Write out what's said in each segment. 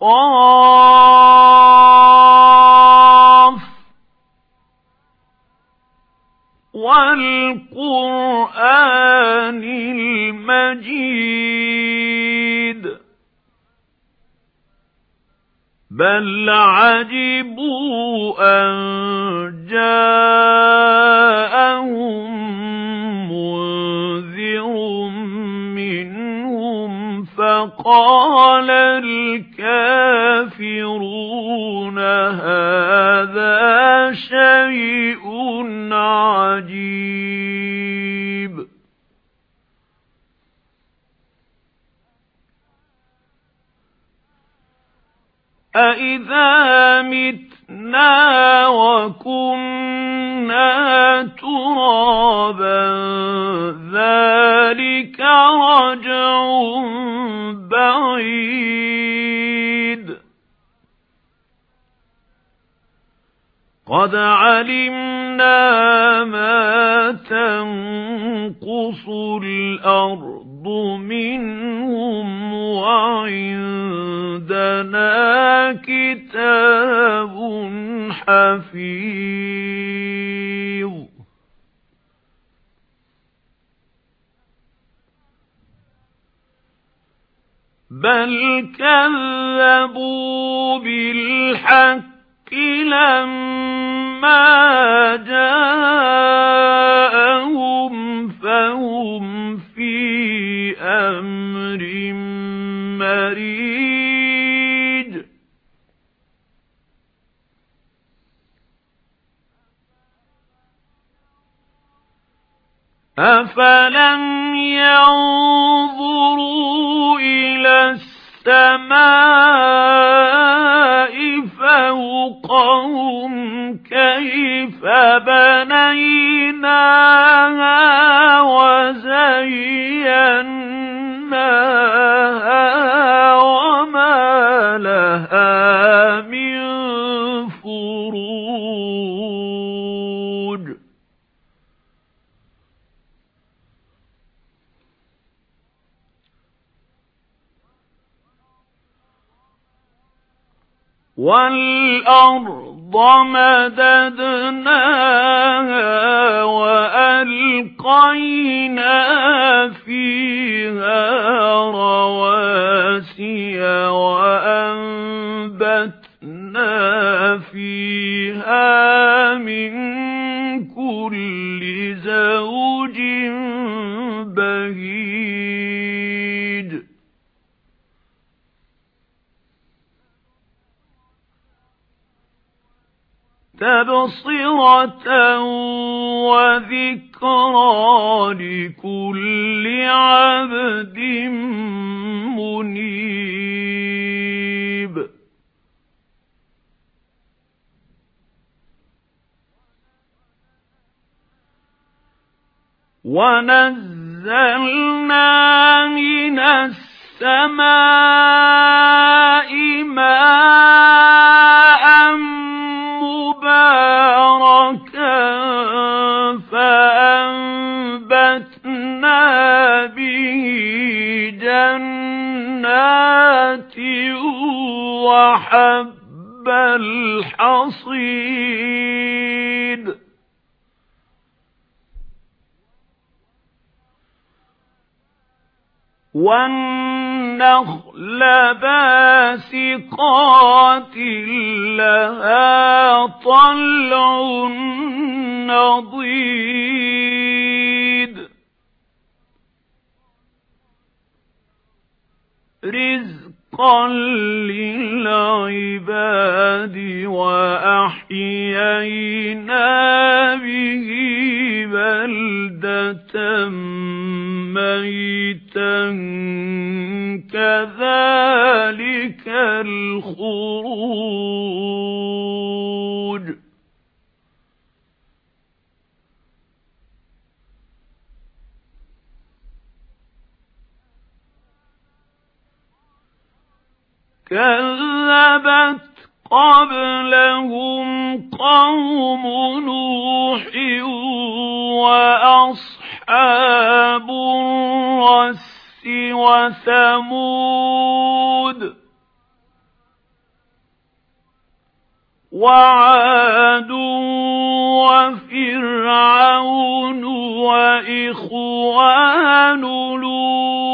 قَافٍ وَالْقُرْآنِ الْمَجِيدِ بَلْ عَجِبُوا أَن جَاءَهُم مُنذِرٌ مِنْهُمْ فَقَالَ الْكَافِرُونَ هَذَا شَيْءٌ عَجِيبٌ. أَإِذَا مِتْنَا وَكُنَّا تُرَابًا ذَلِكَ رَجْعٌ بَعِيدٌ. قَدْ عَلِمْنَا مَا تَنقُصُ الْأَرْضُ مِنْهُمْ وَعِندَنَا كِتَابٌ حَفِيظٌ. بَلْ كَذَّبُوا بِالْحَقِّ لَمَّا جَاءَهُمْ فَهُمْ فِي أَمْرٍ مَّرِيجٍ. أَفَلَمْ يَنظُرُوا السَّمَاءِ وَالْأَرْضَ مَدَدْنَاهَا وَأَلْقَيْنَا فِيهَا رَوَاسِيَ وَأَنبَتْنَا فِيهَا مِن كُلِّ زَوْجٍ تَبْصِرَةً وَذِكْرَى لِكُلِّ عَبْدٍ مُنِيبٍ. وَنَزَّلْنَا مِنَ السَّمَاءِ مَاءً وَحَبَّ الْحَصِيدِ. وَالنَّخْلَ بَاسِقَاتٍ لَهَا طَلْعٌ نَضِيدٌ. رِزْقًا لِلْعِبَادِ وَأَحْيَيْنَا بِهِ بَلْدَةً مَيْتًا. كَذَلِكَ الْخُرُوجُ كَذَّبَتْ قَبْلَهُمْ قَوْمُ نُوحٍ وَأَصْحَابُ الرَّسِّ وَثَمُودُ وَعَادٌ وَفِرْعَوْنُ وَإِخْوَانُ لُوطٍ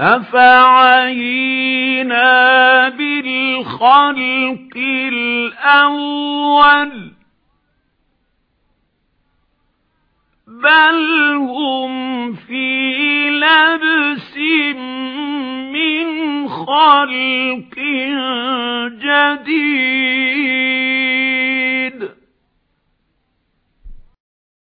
أَفَعَيِينَا بِالْخَلْقِ الْأَوَّلِ؟ بَلْ هُمْ فِي لَبْسٍ مِنْ خَلْقٍ جَدِيدٍ.